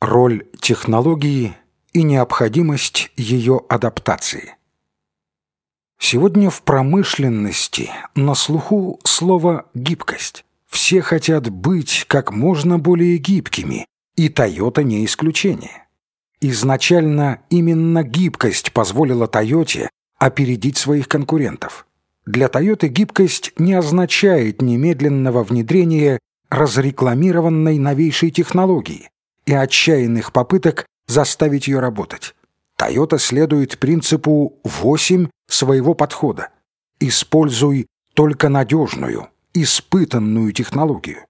Роль технологии и необходимость ее адаптации. Сегодня в промышленности на слуху слово «гибкость». Все хотят быть как можно более гибкими, и Toyota не исключение. Изначально именно гибкость позволила Toyota опередить своих конкурентов. Для Toyota гибкость не означает немедленного внедрения разрекламированной новейшей технологии, и отчаянных попыток заставить ее работать. Toyota следует принципу 8 своего подхода. Используй только надежную, испытанную технологию.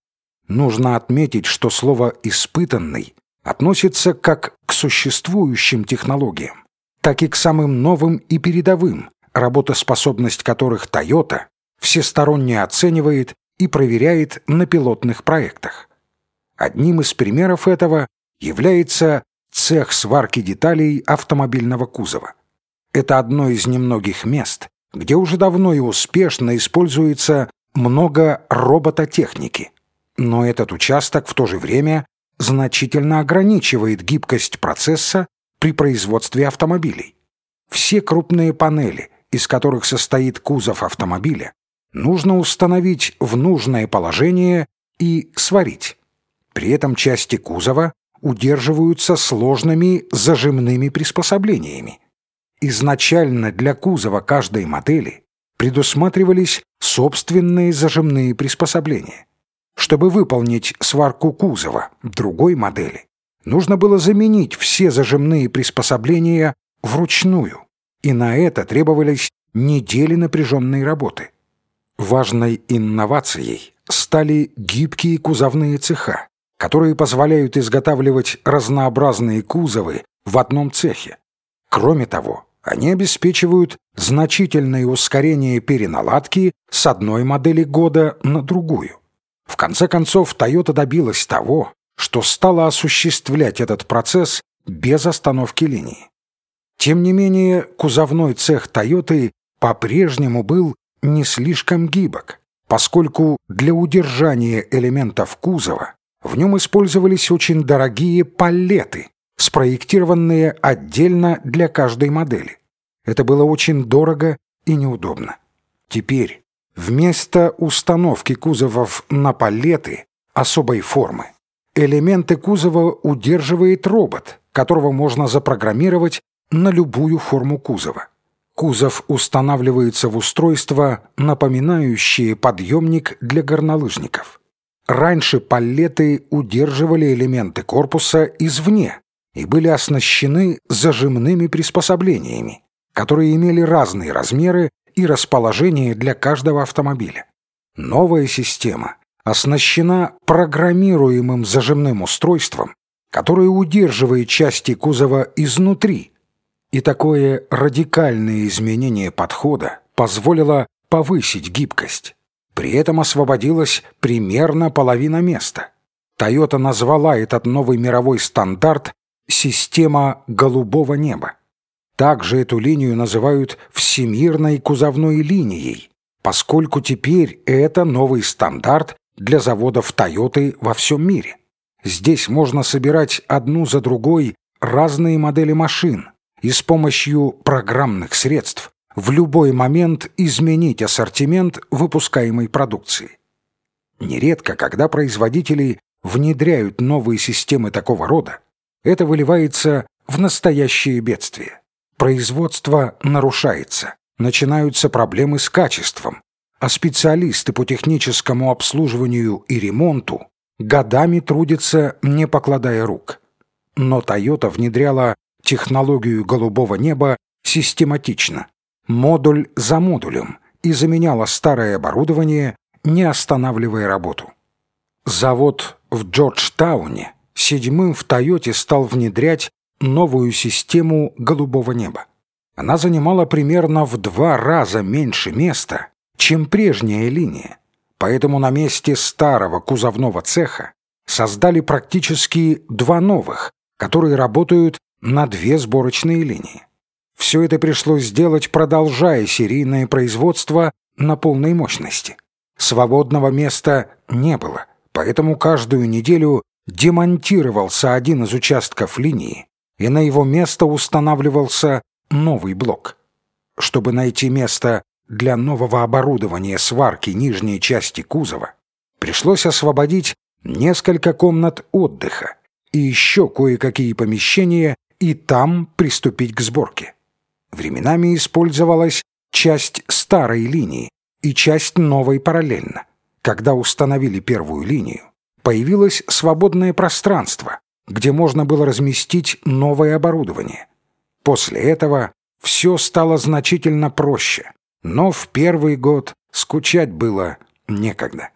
Нужно отметить, что слово «испытанный» относится как к существующим технологиям, так и к самым новым и передовым, работоспособность которых Toyota всесторонне оценивает и проверяет на пилотных проектах. Одним из примеров этого является цех сварки деталей автомобильного кузова. Это одно из немногих мест, где уже давно и успешно используется много робототехники. Но этот участок в то же время значительно ограничивает гибкость процесса при производстве автомобилей. Все крупные панели, из которых состоит кузов автомобиля, нужно установить в нужное положение и сварить. При этом части кузова удерживаются сложными зажимными приспособлениями. Изначально для кузова каждой модели предусматривались собственные зажимные приспособления. Чтобы выполнить сварку кузова другой модели, нужно было заменить все зажимные приспособления вручную, и на это требовались недели напряженной работы. Важной инновацией стали гибкие кузовные цеха, которые позволяют изготавливать разнообразные кузовы в одном цехе. Кроме того, они обеспечивают значительное ускорение переналадки с одной модели года на другую. В конце концов, Toyota добилась того, что стала осуществлять этот процесс без остановки линии. Тем не менее, кузовной цех Toyota по-прежнему был не слишком гибок, поскольку для удержания элементов кузова в нем использовались очень дорогие палеты, спроектированные отдельно для каждой модели. Это было очень дорого и неудобно. Теперь вместо установки кузовов на палеты особой формы элементы кузова удерживает робот, которого можно запрограммировать на любую форму кузова. Кузов устанавливается в устройство, напоминающее подъемник для горнолыжников. Раньше палеты удерживали элементы корпуса извне и были оснащены зажимными приспособлениями, которые имели разные размеры и расположение для каждого автомобиля. Новая система оснащена программируемым зажимным устройством, которое удерживает части кузова изнутри, и такое радикальное изменение подхода позволило повысить гибкость. При этом освободилась примерно половина места. Toyota назвала этот новый мировой стандарт «система голубого неба». Также эту линию называют «всемирной кузовной линией», поскольку теперь это новый стандарт для заводов Toyota во всем мире. Здесь можно собирать одну за другой разные модели машин и с помощью программных средств в любой момент изменить ассортимент выпускаемой продукции. Нередко, когда производители внедряют новые системы такого рода, это выливается в настоящее бедствие. Производство нарушается, начинаются проблемы с качеством, а специалисты по техническому обслуживанию и ремонту годами трудятся, не покладая рук. Но Toyota внедряла технологию голубого неба систематично, модуль за модулем и заменяла старое оборудование, не останавливая работу. Завод в Джорджтауне седьмым в Тойоте стал внедрять новую систему голубого неба. Она занимала примерно в два раза меньше места, чем прежняя линия, поэтому на месте старого кузовного цеха создали практически два новых, которые работают на две сборочные линии. Все это пришлось сделать, продолжая серийное производство на полной мощности. Свободного места не было, поэтому каждую неделю демонтировался один из участков линии, и на его место устанавливался новый блок. Чтобы найти место для нового оборудования сварки нижней части кузова, пришлось освободить несколько комнат отдыха и еще кое-какие помещения и там приступить к сборке. Временами использовалась часть старой линии и часть новой параллельно. Когда установили первую линию, появилось свободное пространство, где можно было разместить новое оборудование. После этого все стало значительно проще, но в первый год скучать было некогда.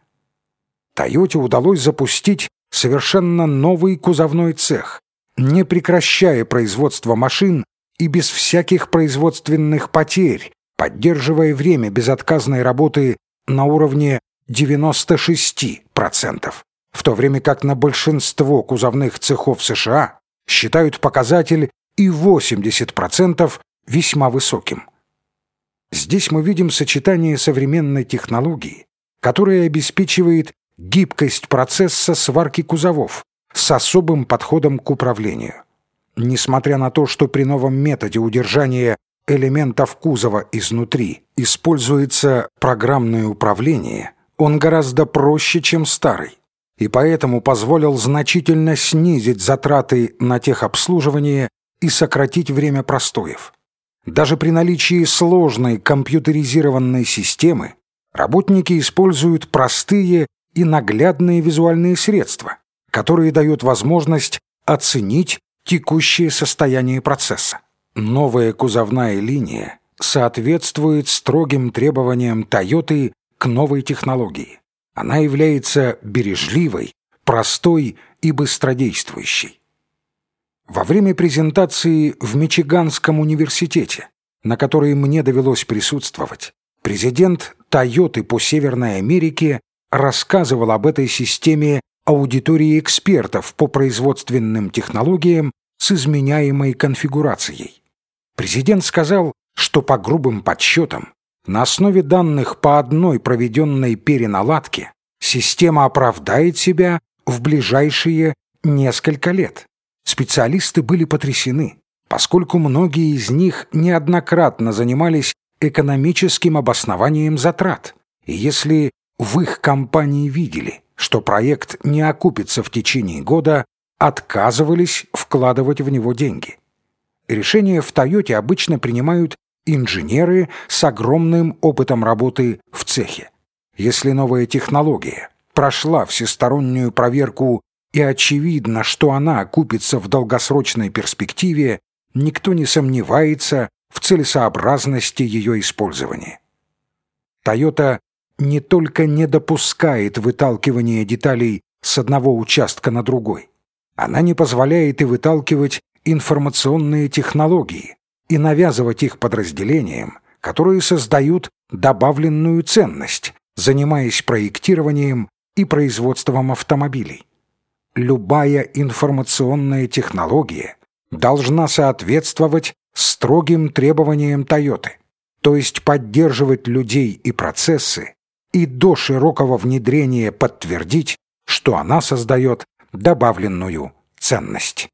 Тойоте удалось запустить совершенно новый кузовной цех, не прекращая производство машин и без всяких производственных потерь, поддерживая время безотказной работы на уровне 96%, в то время как на большинство кузовных цехов США считают показатель и 80% весьма высоким. Здесь мы видим сочетание современной технологии, которая обеспечивает гибкость процесса сварки кузовов с особым подходом к управлению. Несмотря на то, что при новом методе удержания элементов кузова изнутри используется программное управление, он гораздо проще, чем старый, и поэтому позволил значительно снизить затраты на техобслуживание и сократить время простоев. Даже при наличии сложной компьютеризированной системы работники используют простые и наглядные визуальные средства, которые дают возможность оценить текущее состояние процесса. Новая кузовная линия соответствует строгим требованиям Toyota к новой технологии. Она является бережливой, простой и быстродействующей. Во время презентации в Мичиганском университете, на которой мне довелось присутствовать, президент Тойоты по Северной Америке рассказывал об этой системе аудитории экспертов по производственным технологиям с изменяемой конфигурацией. Президент сказал, что по грубым подсчетам на основе данных по одной проведенной переналадке система оправдает себя в ближайшие несколько лет. Специалисты были потрясены, поскольку многие из них неоднократно занимались экономическим обоснованием затрат. И если в их компании видели, что проект не окупится в течение года, отказывались вкладывать в него деньги. Решения в «Тойоте» обычно принимают инженеры с огромным опытом работы в цехе. Если новая технология прошла всестороннюю проверку и очевидно, что она окупится в долгосрочной перспективе, никто не сомневается в целесообразности ее использования. Toyota не только не допускает выталкивания деталей с одного участка на другой, она не позволяет и выталкивать информационные технологии и навязывать их подразделениям, которые создают добавленную ценность, занимаясь проектированием и производством автомобилей. Любая информационная технология должна соответствовать строгим требованиям Toyota, то есть поддерживать людей и процессы и до широкого внедрения подтвердить, что она создает добавленную ценность.